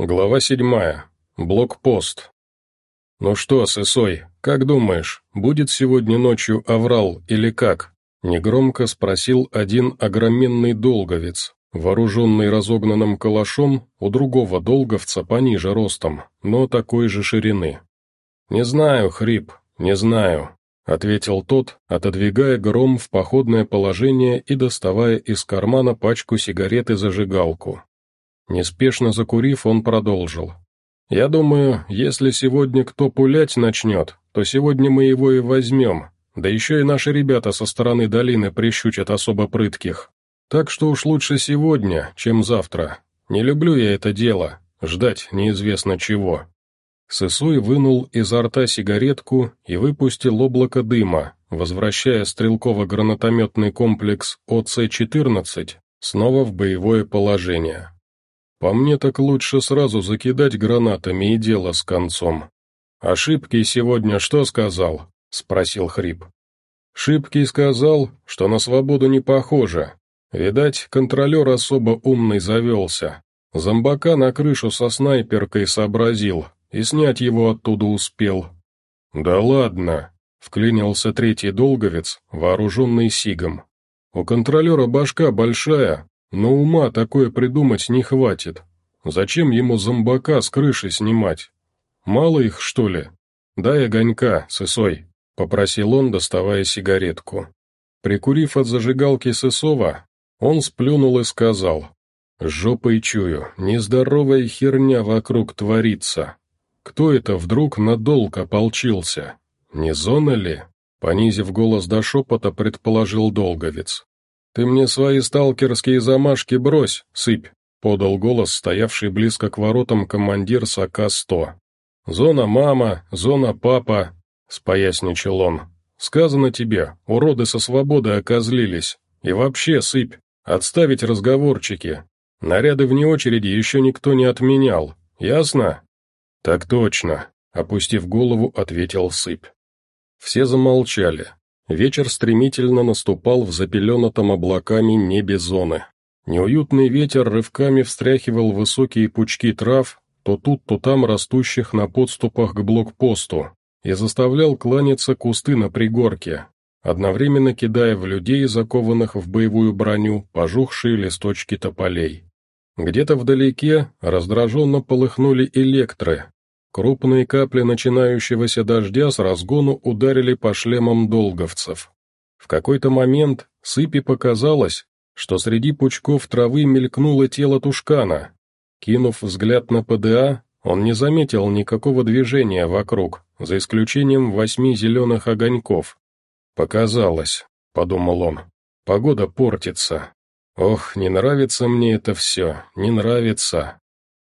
Глава седьмая. Блокпост. «Ну что, Сысой, как думаешь, будет сегодня ночью аврал или как?» Негромко спросил один огроменный долговец, вооруженный разогнанным калашом у другого долговца пониже ростом, но такой же ширины. «Не знаю, Хрип, не знаю», — ответил тот, отодвигая гром в походное положение и доставая из кармана пачку сигарет и зажигалку. Неспешно закурив, он продолжил. «Я думаю, если сегодня кто пулять начнет, то сегодня мы его и возьмем, да еще и наши ребята со стороны долины прищучат особо прытких. Так что уж лучше сегодня, чем завтра. Не люблю я это дело, ждать неизвестно чего». Сысуй вынул изо рта сигаретку и выпустил облако дыма, возвращая стрелково-гранатометный комплекс ОЦ-14 снова в боевое положение. По мне так лучше сразу закидать гранатами и дело с концом. «А Шибкий сегодня что сказал?» — спросил Хрип. Шибкий сказал, что на свободу не похоже. Видать, контролер особо умный завелся. Зомбака на крышу со снайперкой сообразил и снять его оттуда успел. «Да ладно!» — вклинился третий долговец, вооруженный сигом. «У контролера башка большая, но ума такое придумать не хватит. Зачем ему зомбака с крыши снимать? Мало их, что ли? Дай огонька, сысой, — попросил он, доставая сигаретку. Прикурив от зажигалки сысова, он сплюнул и сказал, «Жопой чую, нездоровая херня вокруг творится. Кто это вдруг на долг ополчился? Не зона ли?» Понизив голос до шепота, предположил Долговец. «Ты мне свои сталкерские замашки брось, сыпь», — подал голос стоявший близко к воротам командир САКа-100. «Зона мама, зона папа», — споясничал он. «Сказано тебе, уроды со свободы окозлились. И вообще, сыпь, отставить разговорчики. Наряды вне очереди еще никто не отменял. Ясно?» «Так точно», — опустив голову, ответил сыпь. Все замолчали. Вечер стремительно наступал в запеленатом облаками небе зоны. Неуютный ветер рывками встряхивал высокие пучки трав, то тут, то там растущих на подступах к блокпосту, и заставлял кланяться кусты на пригорке, одновременно кидая в людей, закованных в боевую броню, пожухшие листочки тополей. Где-то вдалеке раздраженно полыхнули электры, Крупные капли начинающегося дождя с разгону ударили по шлемам долговцев. В какой-то момент сыпи показалось, что среди пучков травы мелькнуло тело тушкана. Кинув взгляд на ПДА, он не заметил никакого движения вокруг, за исключением восьми зеленых огоньков. «Показалось», — подумал он, — «погода портится. Ох, не нравится мне это все, не нравится».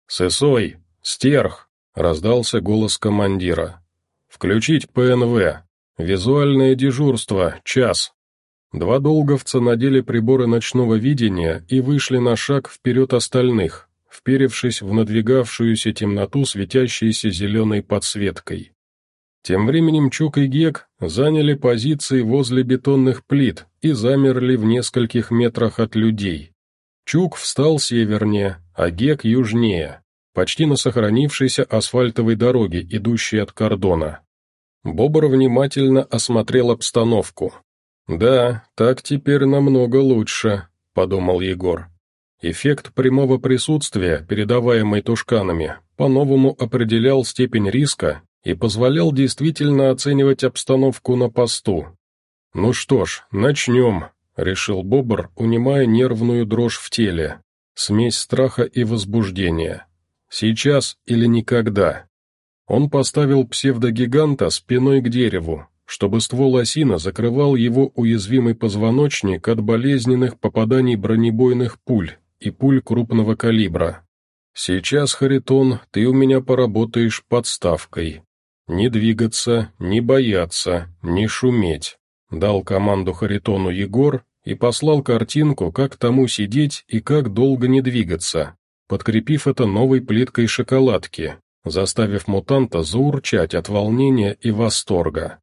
«Сысой! Стерх!» — раздался голос командира. «Включить ПНВ. Визуальное дежурство. Час». Два долговца надели приборы ночного видения и вышли на шаг вперед остальных, вперевшись в надвигавшуюся темноту, светящейся зеленой подсветкой. Тем временем Чук и Гек заняли позиции возле бетонных плит и замерли в нескольких метрах от людей. Чук встал севернее, а Гек южнее почти на сохранившейся асфальтовой дороге, идущей от кордона. Бобр внимательно осмотрел обстановку. «Да, так теперь намного лучше», — подумал Егор. Эффект прямого присутствия, передаваемый тушканами, по-новому определял степень риска и позволял действительно оценивать обстановку на посту. «Ну что ж, начнем», — решил Бобр, унимая нервную дрожь в теле, смесь страха и возбуждения. Сейчас или никогда. Он поставил псевдогиганта спиной к дереву, чтобы ствол осина закрывал его уязвимый позвоночник от болезненных попаданий бронебойных пуль и пуль крупного калибра. «Сейчас, Харитон, ты у меня поработаешь подставкой. Не двигаться, не бояться, не шуметь», — дал команду Харитону Егор и послал картинку, как тому сидеть и как долго не двигаться подкрепив это новой плиткой шоколадки, заставив мутанта заурчать от волнения и восторга.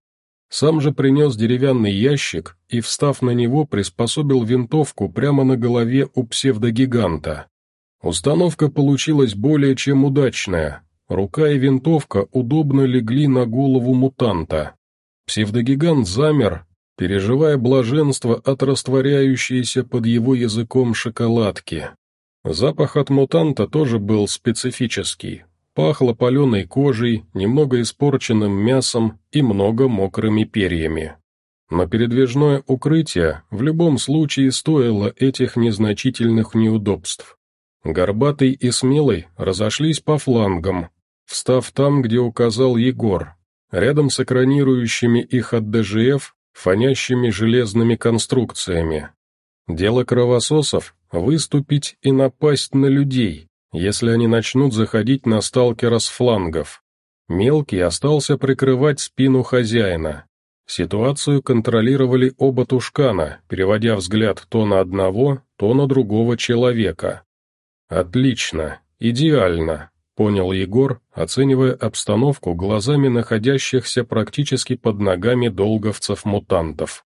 Сам же принес деревянный ящик и, встав на него, приспособил винтовку прямо на голове у псевдогиганта. Установка получилась более чем удачная. Рука и винтовка удобно легли на голову мутанта. Псевдогигант замер, переживая блаженство от растворяющейся под его языком шоколадки. Запах от мутанта тоже был специфический. Пахло паленой кожей, немного испорченным мясом и много мокрыми перьями. Но передвижное укрытие в любом случае стоило этих незначительных неудобств. Горбатый и Смелый разошлись по флангам, встав там, где указал Егор, рядом с экранирующими их от ДЖФ, фонящими железными конструкциями. Дело кровососов — выступить и напасть на людей, если они начнут заходить на сталкера с флангов. Мелкий остался прикрывать спину хозяина. Ситуацию контролировали оба тушкана, переводя взгляд то на одного, то на другого человека. «Отлично, идеально», — понял Егор, оценивая обстановку глазами находящихся практически под ногами долговцев-мутантов.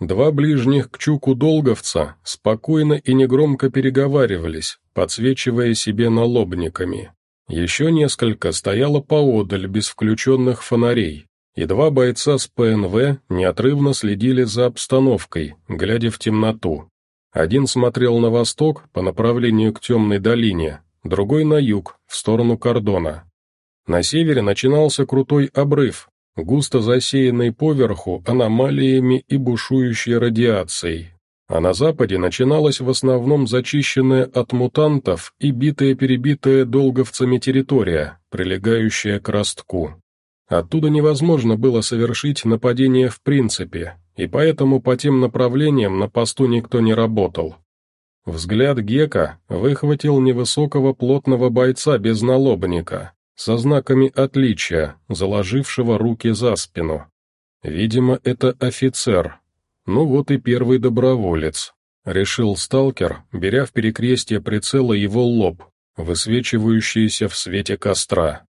Два ближних к чуку долговца спокойно и негромко переговаривались, подсвечивая себе налобниками. Еще несколько стояло поодаль без включенных фонарей, и два бойца с ПНВ неотрывно следили за обстановкой, глядя в темноту. Один смотрел на восток, по направлению к темной долине, другой на юг, в сторону кордона. На севере начинался крутой обрыв, густо засеянный поверху аномалиями и бушующей радиацией. А на западе начиналась в основном зачищенная от мутантов и битая-перебитая долговцами территория, прилегающая к ростку. Оттуда невозможно было совершить нападение в принципе, и поэтому по тем направлениям на посту никто не работал. Взгляд Гека выхватил невысокого плотного бойца без налобника, со знаками отличия, заложившего руки за спину. Видимо, это офицер. Ну вот и первый доброволец. Решил сталкер, беря в перекрестие прицела его лоб, высвечивающийся в свете костра.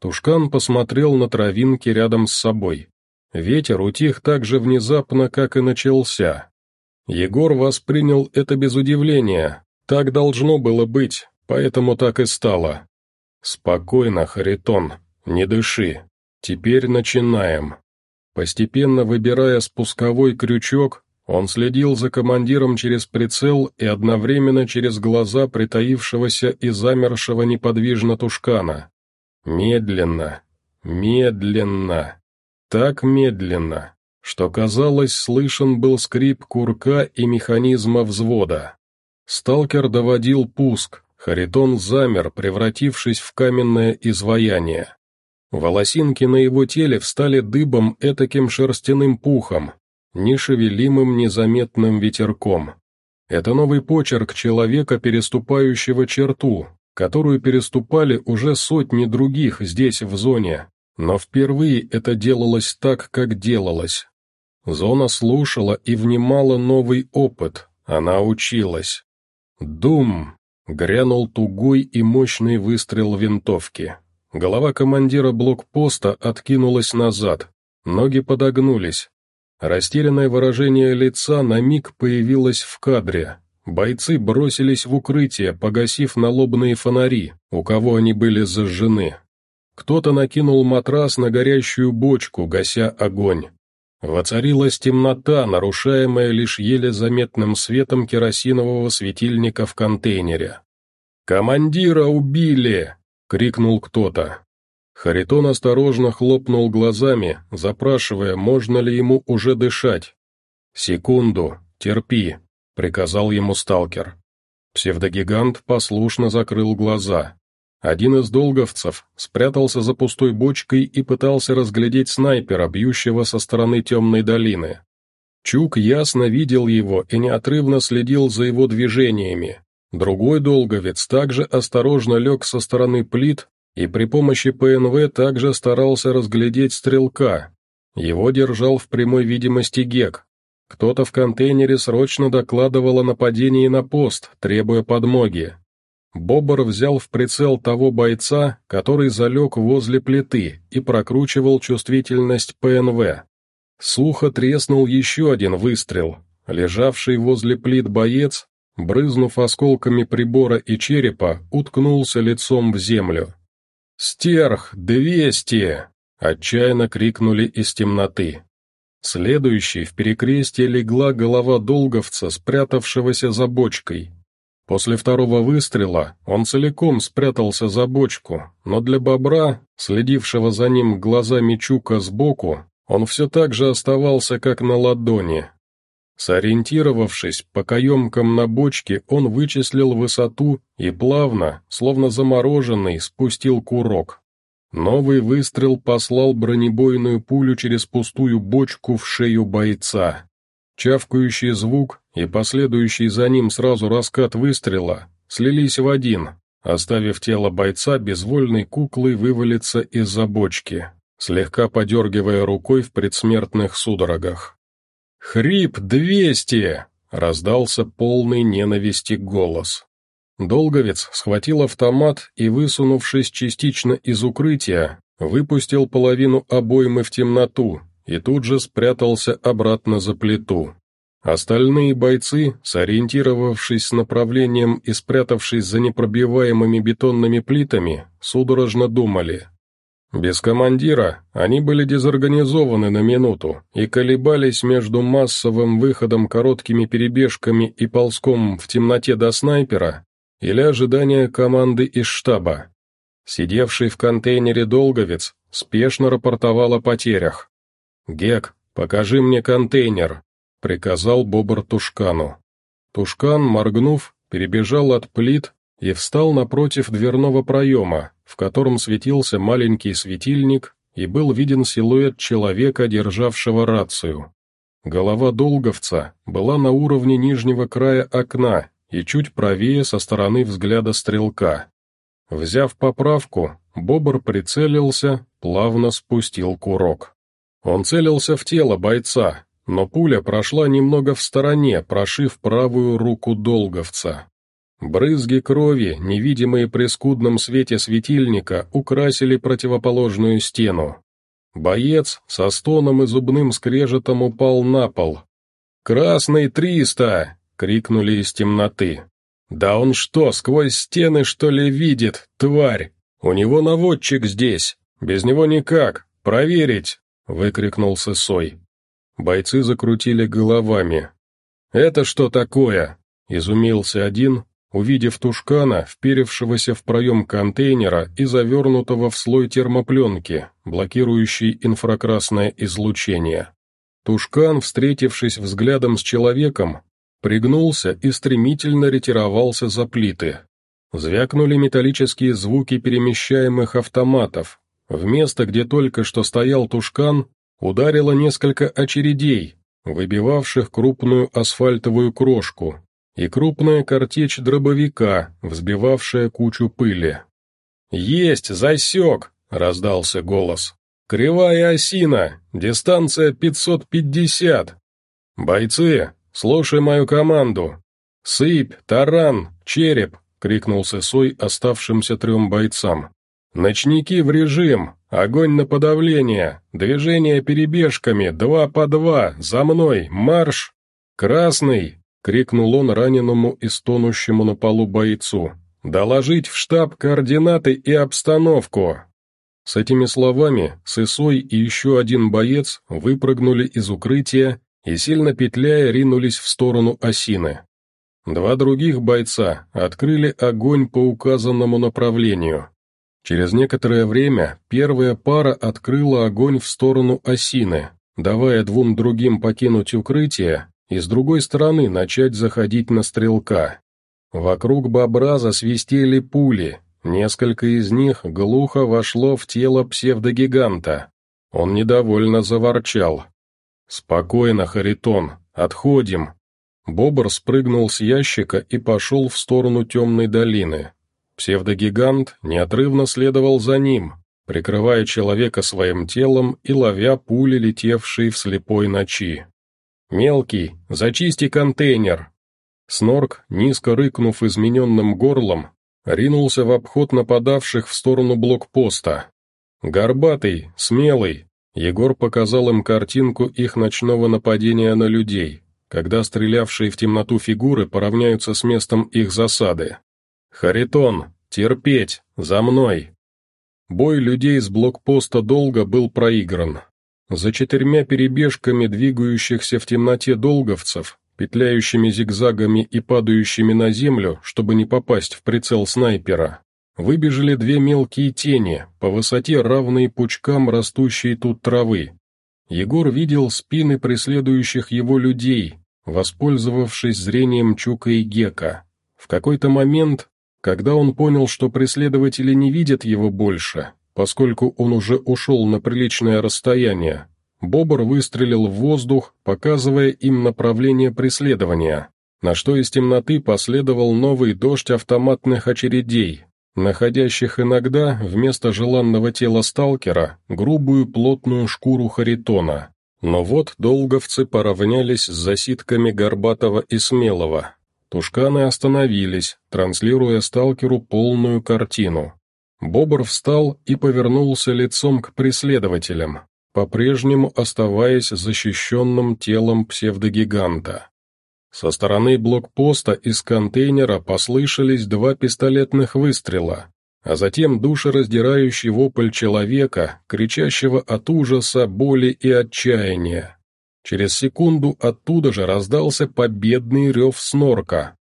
Тушкан посмотрел на травинки рядом с собой. Ветер утих так же внезапно, как и начался. Егор воспринял это без удивления. Так должно было быть, поэтому так и стало. «Спокойно, Харитон, не дыши. Теперь начинаем». Постепенно выбирая спусковой крючок, он следил за командиром через прицел и одновременно через глаза притаившегося и замершего неподвижно тушкана. Медленно, медленно. Так медленно, что, казалось, слышен был скрип курка и механизма взвода. Сталкер доводил пуск, Харитон замер, превратившись в каменное изваяние. Волосинки на его теле встали дыбом этаким шерстяным пухом, нешевелимым незаметным ветерком. Это новый почерк человека, переступающего черту, которую переступали уже сотни других здесь в зоне, но впервые это делалось так, как делалось. Зона слушала и внимала новый опыт, она училась. «Дум!» — грянул тугой и мощный выстрел винтовки. Голова командира блокпоста откинулась назад, ноги подогнулись. Растерянное выражение лица на миг появилось в кадре. Бойцы бросились в укрытие, погасив налобные фонари, у кого они были зажжены. Кто-то накинул матрас на горящую бочку, гася огонь. Воцарилась темнота, нарушаемая лишь еле заметным светом керосинового светильника в контейнере. «Командира убили!» — крикнул кто-то. Харитон осторожно хлопнул глазами, запрашивая, можно ли ему уже дышать. «Секунду, терпи», — приказал ему сталкер. Псевдогигант послушно закрыл глаза. Один из долговцев спрятался за пустой бочкой и пытался разглядеть снайпера, бьющего со стороны темной долины. Чук ясно видел его и неотрывно следил за его движениями. Другой долговец также осторожно лег со стороны плит и при помощи ПНВ также старался разглядеть стрелка. Его держал в прямой видимости Гек. Кто-то в контейнере срочно докладывал о нападении на пост, требуя подмоги. Бобр взял в прицел того бойца, который залег возле плиты и прокручивал чувствительность ПНВ. Сухо треснул еще один выстрел. Лежавший возле плит боец брызнув осколками прибора и черепа, уткнулся лицом в землю. «Стерх! Двести!» — отчаянно крикнули из темноты. Следующей в перекрестие легла голова долговца, спрятавшегося за бочкой. После второго выстрела он целиком спрятался за бочку, но для бобра, следившего за ним глазами Чука сбоку, он все так же оставался как на ладони. Сориентировавшись по каемкам на бочке, он вычислил высоту и плавно, словно замороженный, спустил курок. Новый выстрел послал бронебойную пулю через пустую бочку в шею бойца. Чавкающий звук и последующий за ним сразу раскат выстрела слились в один, оставив тело бойца безвольной куклой вывалиться из-за бочки, слегка подергивая рукой в предсмертных судорогах. «Хрип двести!» — раздался полный ненависти голос. Долговец схватил автомат и, высунувшись частично из укрытия, выпустил половину обоймы в темноту, и тут же спрятался обратно за плиту. Остальные бойцы, сориентировавшись с направлением и спрятавшись за непробиваемыми бетонными плитами, судорожно думали. Без командира они были дезорганизованы на минуту и колебались между массовым выходом короткими перебежками и ползком в темноте до снайпера или ожидания команды из штаба. Сидевший в контейнере долговец спешно рапортовал о потерях. «Гек, покажи мне контейнер», — приказал Бобр Тушкану. Тушкан, моргнув, перебежал от плит и встал напротив дверного проема, в котором светился маленький светильник и был виден силуэт человека, державшего рацию. Голова долговца была на уровне нижнего края окна и чуть правее со стороны взгляда стрелка. Взяв поправку, Бобр прицелился, плавно спустил курок. Он целился в тело бойца, но пуля прошла немного в стороне, прошив правую руку долговца. Брызги крови, невидимые при скудном свете светильника, украсили противоположную стену. Боец со стоном и зубным скрежетом упал на пол. «Красный триста!» — крикнули из темноты. «Да он что, сквозь стены, что ли, видит, тварь? У него наводчик здесь. Без него никак. Проверить!» — выкрикнул Сысой. Бойцы закрутили головами. «Это что такое?» — изумился один, увидев тушкана, вперевшегося в проем контейнера и завернутого в слой термопленки, блокирующий инфракрасное излучение. Тушкан, встретившись взглядом с человеком, пригнулся и стремительно ретировался за плиты. Звякнули металлические звуки перемещаемых автоматов, в место, где только что стоял тушкан, ударило несколько очередей, выбивавших крупную асфальтовую крошку, и крупная картечь дробовика, взбивавшая кучу пыли. «Есть, засек!» — раздался голос. «Кривая осина! Дистанция 550! Бойцы, слушай мою команду! Сыпь, таран, череп!» — крикнул Сысой оставшимся трем бойцам. «Ночники в режим! Огонь на подавление! Движение перебежками! Два по два! За мной! Марш! Красный!» — крикнул он раненому и стонущему на полу бойцу. «Доложить в штаб координаты и обстановку!» С этими словами Сысой и еще один боец выпрыгнули из укрытия и, сильно петляя, ринулись в сторону осины. Два других бойца открыли огонь по указанному направлению. Через некоторое время первая пара открыла огонь в сторону осины, давая двум другим покинуть укрытие и с другой стороны начать заходить на стрелка. Вокруг бобра засвистели пули, несколько из них глухо вошло в тело псевдогиганта. Он недовольно заворчал. «Спокойно, Харитон, отходим». Бобр спрыгнул с ящика и пошел в сторону темной долины. Псевдогигант неотрывно следовал за ним, прикрывая человека своим телом и ловя пули, летевшие в слепой ночи. «Мелкий, зачисти контейнер!» Снорк, низко рыкнув измененным горлом, ринулся в обход нападавших в сторону блокпоста. «Горбатый, смелый!» Егор показал им картинку их ночного нападения на людей. когда стрелявшие в темноту фигуры поравняются с местом их засады. «Харитон, терпеть, за мной!» Бой людей с блокпоста долго был проигран. За четырьмя перебежками двигающихся в темноте долговцев, петляющими зигзагами и падающими на землю, чтобы не попасть в прицел снайпера, выбежали две мелкие тени, по высоте равные пучкам растущей тут травы. Егор видел спины преследующих его людей, воспользовавшись зрением Чука и Гека. В какой-то момент когда он понял, что преследователи не видят его больше, поскольку он уже ушел на приличное расстояние, Бобр выстрелил в воздух, показывая им направление преследования, на что из темноты последовал новый дождь автоматных очередей, находящих иногда вместо желанного тела сталкера грубую плотную шкуру харитона. Но вот долговцы поравнялись с засидками Горбатова и Смелого, Тушканы остановились, транслируя сталкеру полную картину. Бобр встал и повернулся лицом к преследователям, по-прежнему оставаясь защищенным телом псевдогиганта. Со стороны блокпоста из контейнера послышались два пистолетных выстрела, а затем душераздирающий вопль человека, кричащего от ужаса, боли и отчаяния. Через секунду оттуда же раздался победный рев снорка.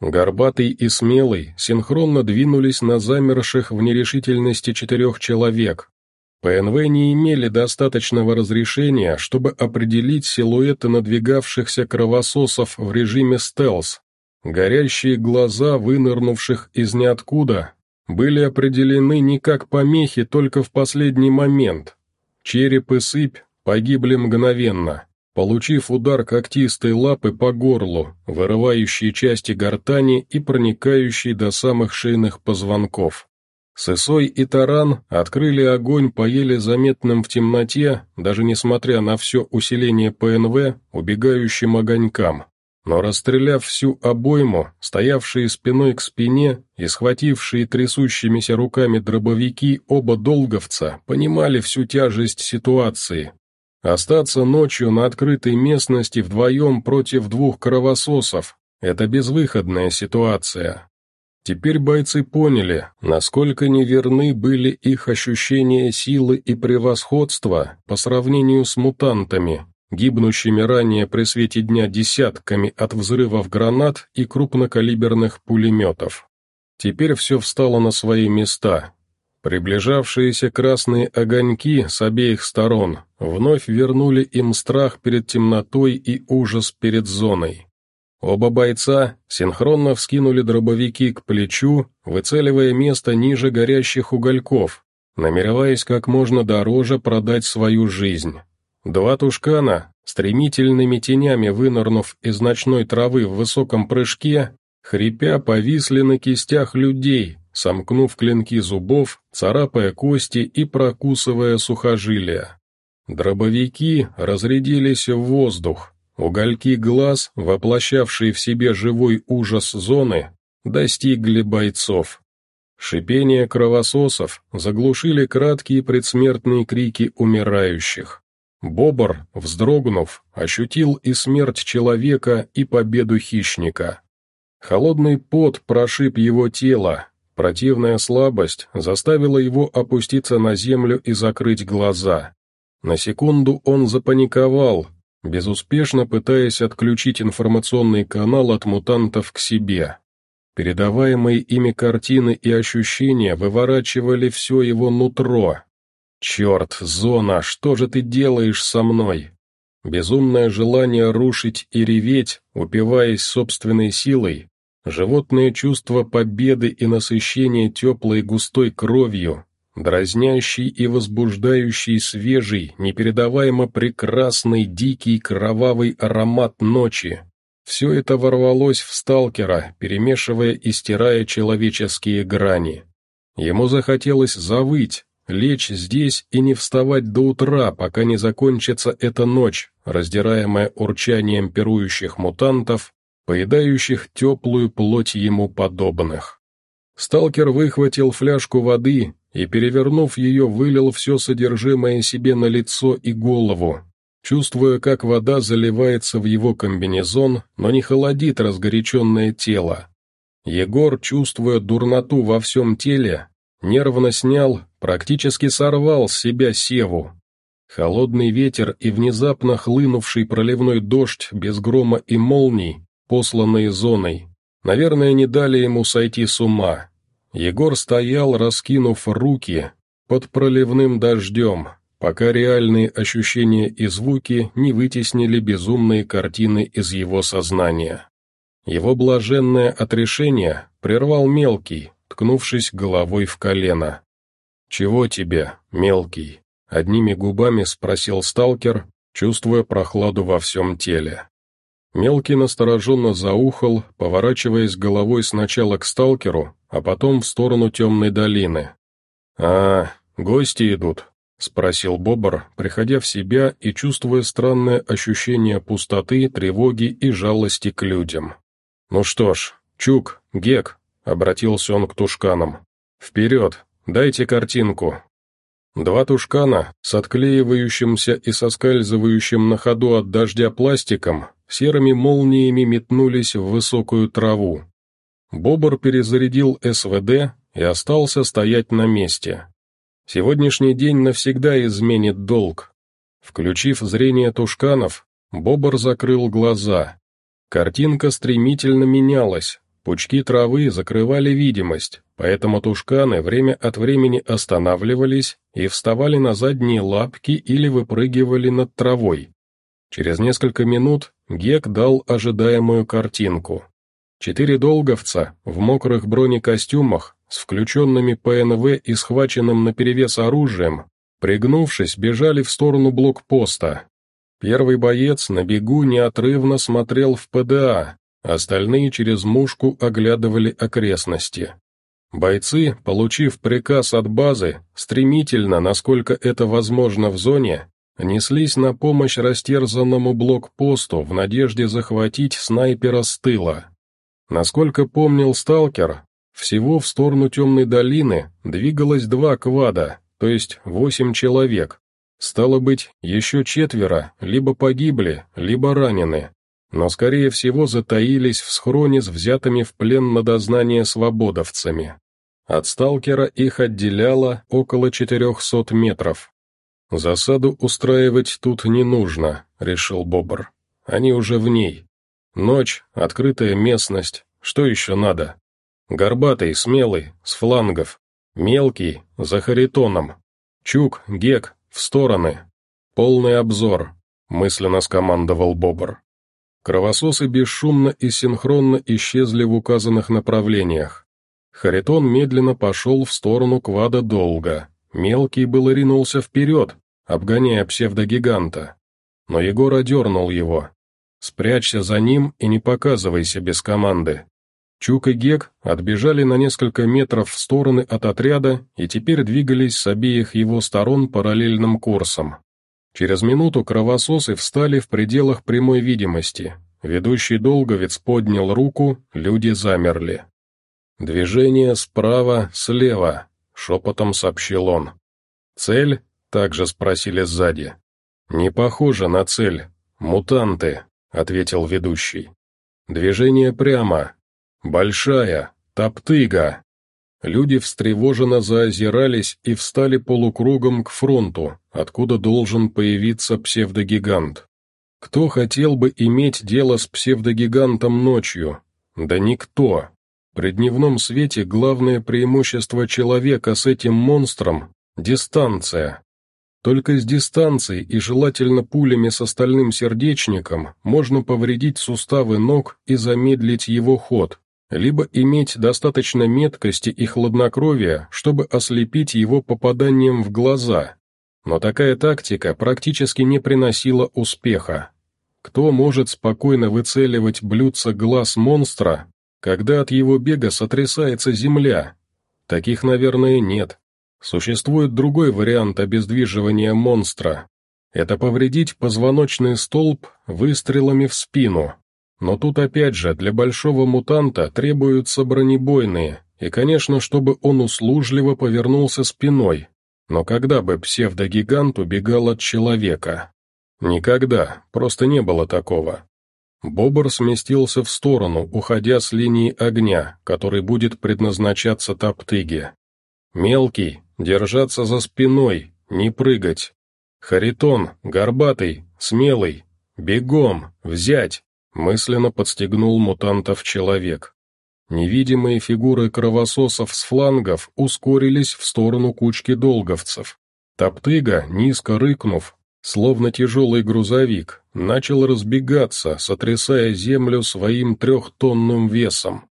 Горбатый и смелый синхронно двинулись на замерших в нерешительности четырех человек. ПНВ не имели достаточного разрешения, чтобы определить силуэты надвигавшихся кровососов в режиме стелс. Горящие глаза, вынырнувших из ниоткуда, были определены не как помехи только в последний момент. Череп и сыпь погибли мгновенно получив удар когтистой лапы по горлу, вырывающей части гортани и проникающей до самых шейных позвонков. Сысой и Таран открыли огонь по еле заметным в темноте, даже несмотря на все усиление ПНВ, убегающим огонькам. Но расстреляв всю обойму, стоявшие спиной к спине и схватившие трясущимися руками дробовики оба долговца понимали всю тяжесть ситуации, Остаться ночью на открытой местности вдвоем против двух кровососов – это безвыходная ситуация. Теперь бойцы поняли, насколько неверны были их ощущения силы и превосходства по сравнению с мутантами, гибнущими ранее при свете дня десятками от взрывов гранат и крупнокалиберных пулеметов. Теперь все встало на свои места, Приближавшиеся красные огоньки с обеих сторон вновь вернули им страх перед темнотой и ужас перед зоной. Оба бойца синхронно вскинули дробовики к плечу, выцеливая место ниже горящих угольков, намереваясь как можно дороже продать свою жизнь. Два тушкана, стремительными тенями вынырнув из ночной травы в высоком прыжке, хрипя повисли на кистях людей, сомкнув клинки зубов, царапая кости и прокусывая сухожилия. Дробовики разрядились в воздух, угольки глаз, воплощавшие в себе живой ужас зоны, достигли бойцов. Шипение кровососов заглушили краткие предсмертные крики умирающих. Бобр, вздрогнув, ощутил и смерть человека, и победу хищника. Холодный пот прошиб его тело, Противная слабость заставила его опуститься на землю и закрыть глаза. На секунду он запаниковал, безуспешно пытаясь отключить информационный канал от мутантов к себе. Передаваемые ими картины и ощущения выворачивали все его нутро. «Черт, Зона, что же ты делаешь со мной?» Безумное желание рушить и реветь, упиваясь собственной силой, Животное чувство победы и насыщения теплой густой кровью, дразнящий и возбуждающий свежий, непередаваемо прекрасный, дикий, кровавый аромат ночи. Все это ворвалось в сталкера, перемешивая и стирая человеческие грани. Ему захотелось завыть, лечь здесь и не вставать до утра, пока не закончится эта ночь, раздираемая урчанием пирующих мутантов, поедающих теплую плоть ему подобных. Сталкер выхватил фляжку воды и, перевернув ее, вылил все содержимое себе на лицо и голову. чувствуя, как вода заливается в его комбинезон, но не холодит разгоряченное тело. Егор, чувствуя дурноту во всем теле, нервно снял, практически сорвал с себя севу. Холодный ветер и внезапно хлынувший проливной дождь без грома и молний, посланные зоной, наверное, не дали ему сойти с ума. Егор стоял, раскинув руки, под проливным дождем, пока реальные ощущения и звуки не вытеснили безумные картины из его сознания. Его блаженное отрешение прервал мелкий, ткнувшись головой в колено. «Чего тебе, мелкий?» — одними губами спросил сталкер, чувствуя прохладу во всем теле. Мелкий настороженно заухал, поворачиваясь головой сначала к сталкеру, а потом в сторону темной долины. «А, гости идут», — спросил Бобр, приходя в себя и чувствуя странное ощущение пустоты, тревоги и жалости к людям. «Ну что ж, Чук, Гек», — обратился он к тушканам, — «вперед, дайте картинку». Два тушкана с отклеивающимся и соскальзывающим на ходу от дождя пластиком серыми молниями метнулись в высокую траву. Бобр перезарядил СВД и остался стоять на месте. Сегодняшний день навсегда изменит долг. Включив зрение тушканов, Бобр закрыл глаза. Картинка стремительно менялась, пучки травы закрывали видимость, поэтому тушканы время от времени останавливались и вставали на задние лапки или выпрыгивали над травой. Через несколько минут Гек дал ожидаемую картинку. Четыре долговца в мокрых бронекостюмах с включенными ПНВ и схваченным наперевес оружием, пригнувшись, бежали в сторону блокпоста. Первый боец на бегу неотрывно смотрел в ПДА, остальные через мушку оглядывали окрестности. Бойцы, получив приказ от базы, стремительно, насколько это возможно в зоне, неслись на помощь растерзанному блокпосту в надежде захватить снайпера с тыла. Насколько помнил сталкер, всего в сторону темной долины двигалось два квада, то есть восемь человек, Стало быть, еще четверо либо погибли, либо ранены, но, скорее всего, затаились в схроне с взятыми в плен на дознание свободовцами. От сталкера их отделяло около 400 метров. «Засаду устраивать тут не нужно», — решил Бобр. «Они уже в ней. Ночь, открытая местность, что еще надо? Горбатый, смелый, с флангов. Мелкий, за харитоном. Чук, Гек, «В стороны! Полный обзор!» — мысленно скомандовал Бобр. Кровососы бесшумно и синхронно исчезли в указанных направлениях. Харитон медленно пошел в сторону квада долго. Мелкий было ринулся вперед, обгоняя псевдогиганта. Но Егор одернул его. «Спрячься за ним и не показывайся без команды. Чук и Гек отбежали на несколько метров в стороны от отряда и теперь двигались с обеих его сторон параллельным курсом. Через минуту кровососы встали в пределах прямой видимости. Ведущий долговец поднял руку, люди замерли. «Движение справа, слева», — шепотом сообщил он. «Цель?» — также спросили сзади. «Не похоже на цель. Мутанты», — ответил ведущий. «Движение прямо, «Большая! Топтыга!» Люди встревоженно заозирались и встали полукругом к фронту, откуда должен появиться псевдогигант. Кто хотел бы иметь дело с псевдогигантом ночью? Да никто. При дневном свете главное преимущество человека с этим монстром – дистанция. Только с дистанцией и желательно пулями с остальным сердечником можно повредить суставы ног и замедлить его ход, либо иметь достаточно меткости и хладнокровия, чтобы ослепить его попаданием в глаза. Но такая тактика практически не приносила успеха. Кто может спокойно выцеливать блюдца глаз монстра, когда от его бега сотрясается земля? Таких, наверное, нет. Существует другой вариант обездвиживания монстра. Это повредить позвоночный столб выстрелами в спину, но тут опять же, для большого мутанта требуются бронебойные, и, конечно, чтобы он услужливо повернулся спиной. Но когда бы псевдогигант убегал от человека? Никогда, просто не было такого. Бобр сместился в сторону, уходя с линии огня, который будет предназначаться Топтыге. «Мелкий, держаться за спиной, не прыгать. Харитон, горбатый, смелый, бегом, взять!» мысленно подстегнул мутантов человек. Невидимые фигуры кровососов с флангов ускорились в сторону кучки долговцев. Топтыга, низко рыкнув, словно тяжелый грузовик, начал разбегаться, сотрясая землю своим трехтонным весом.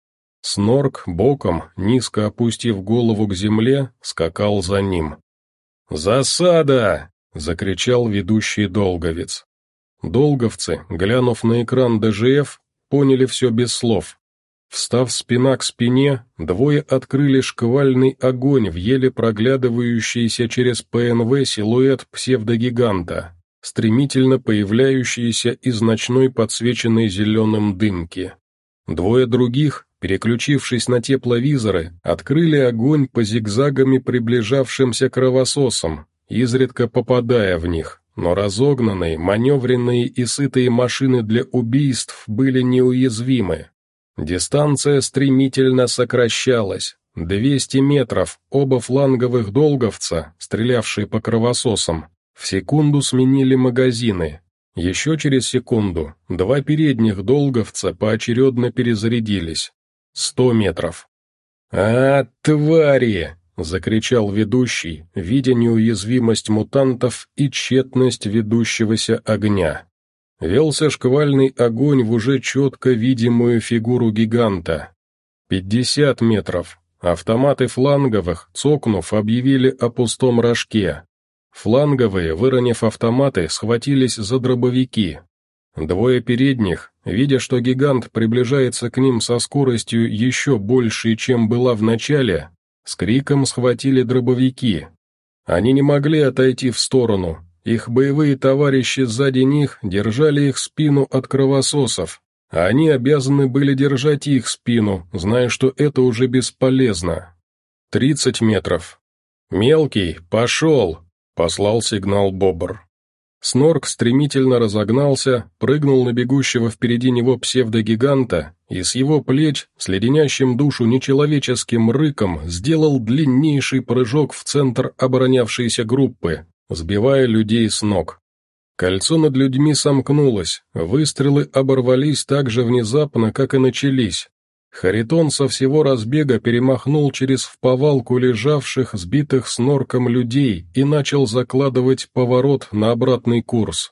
Снорк боком, низко опустив голову к земле, скакал за ним. «Засада!» — закричал ведущий долговец. Долговцы, глянув на экран ДЖФ, поняли все без слов. Встав спина к спине, двое открыли шквальный огонь в еле проглядывающийся через ПНВ силуэт псевдогиганта, стремительно появляющийся из ночной подсвеченной зеленым дымки. Двое других, переключившись на тепловизоры, открыли огонь по зигзагами приближавшимся кровососам, изредка попадая в них, но разогнанные, маневренные и сытые машины для убийств были неуязвимы. Дистанция стремительно сокращалась. 200 метров, оба фланговых долговца, стрелявшие по кровососам, в секунду сменили магазины. Еще через секунду два передних долговца поочередно перезарядились. Сто метров. «А, твари!» — закричал ведущий, видя неуязвимость мутантов и тщетность ведущегося огня. Велся шквальный огонь в уже четко видимую фигуру гиганта. Пятьдесят метров. Автоматы фланговых, цокнув, объявили о пустом рожке. Фланговые, выронив автоматы, схватились за дробовики. Двое передних, видя, что гигант приближается к ним со скоростью еще большей, чем была в начале, с криком схватили дробовики. Они не могли отойти в сторону, их боевые товарищи сзади них держали их спину от кровососов, а они обязаны были держать их спину, зная, что это уже бесполезно. «Тридцать метров». «Мелкий, пошел!» — послал сигнал Бобр. Снорк стремительно разогнался, прыгнул на бегущего впереди него псевдогиганта и с его плеч, с леденящим душу нечеловеческим рыком, сделал длиннейший прыжок в центр оборонявшейся группы, сбивая людей с ног. Кольцо над людьми сомкнулось, выстрелы оборвались так же внезапно, как и начались. Харитон со всего разбега перемахнул через вповалку лежавших, сбитых с норком людей и начал закладывать поворот на обратный курс.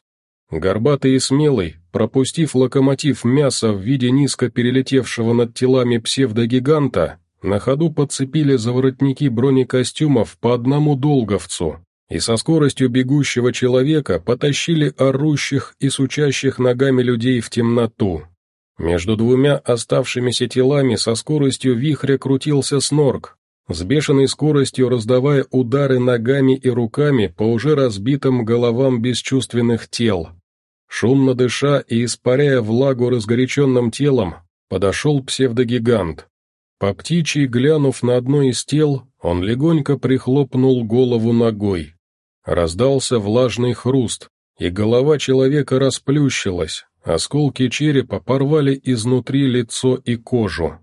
Горбатый и смелый, пропустив локомотив мяса в виде низко перелетевшего над телами псевдогиганта, на ходу подцепили за воротники бронекостюмов по одному долговцу, и со скоростью бегущего человека потащили орущих и сучащих ногами людей в темноту. Между двумя оставшимися телами со скоростью вихря крутился снорк, с бешеной скоростью раздавая удары ногами и руками по уже разбитым головам бесчувственных тел. Шумно дыша и испаряя влагу разгоряченным телом, подошел псевдогигант. По птичьи глянув на одно из тел, он легонько прихлопнул голову ногой. Раздался влажный хруст, и голова человека расплющилась, осколки черепа порвали изнутри лицо и кожу.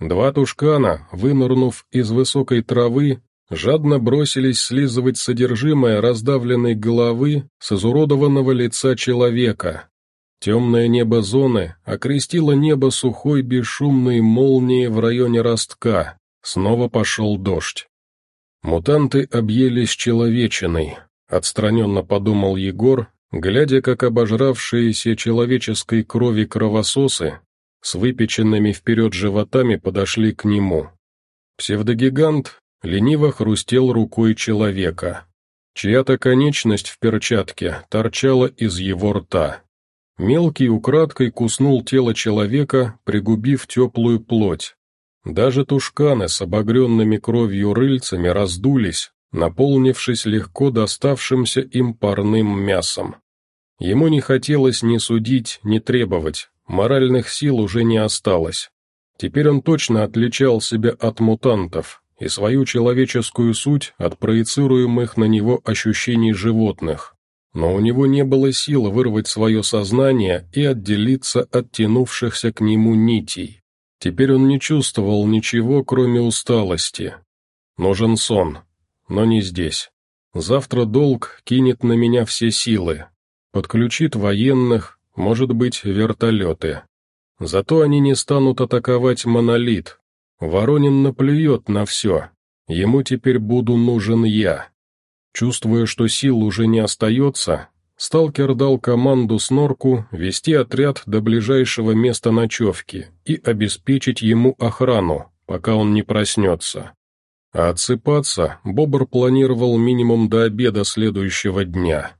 Два тушкана, вынырнув из высокой травы, жадно бросились слизывать содержимое раздавленной головы с изуродованного лица человека. Темное небо зоны окрестило небо сухой бесшумной молнией в районе ростка. Снова пошел дождь. Мутанты объелись человечиной, отстраненно подумал Егор, глядя, как обожравшиеся человеческой крови кровососы с выпеченными вперед животами подошли к нему. Псевдогигант лениво хрустел рукой человека. Чья-то конечность в перчатке торчала из его рта. Мелкий украдкой куснул тело человека, пригубив теплую плоть, даже тушканы с обогренными кровью рыльцами раздулись, наполнившись легко доставшимся им парным мясом. Ему не хотелось ни судить, ни требовать, моральных сил уже не осталось. Теперь он точно отличал себя от мутантов и свою человеческую суть от проецируемых на него ощущений животных. но у него не было сил вырвать свое сознание и отделиться от тянувшихся к нему нитей. Теперь он не чувствовал ничего, кроме усталости. Нужен сон, но не здесь. Завтра долг кинет на меня все силы. Подключит военных, может быть, вертолеты. Зато они не станут атаковать монолит. Воронин наплюет на все. Ему теперь буду нужен я. Чувствуя, что сил уже не остается, сталкер дал команду Снорку вести отряд до ближайшего места ночевки и обеспечить ему охрану, пока он не проснется. А отсыпаться Бобр планировал минимум до обеда следующего дня.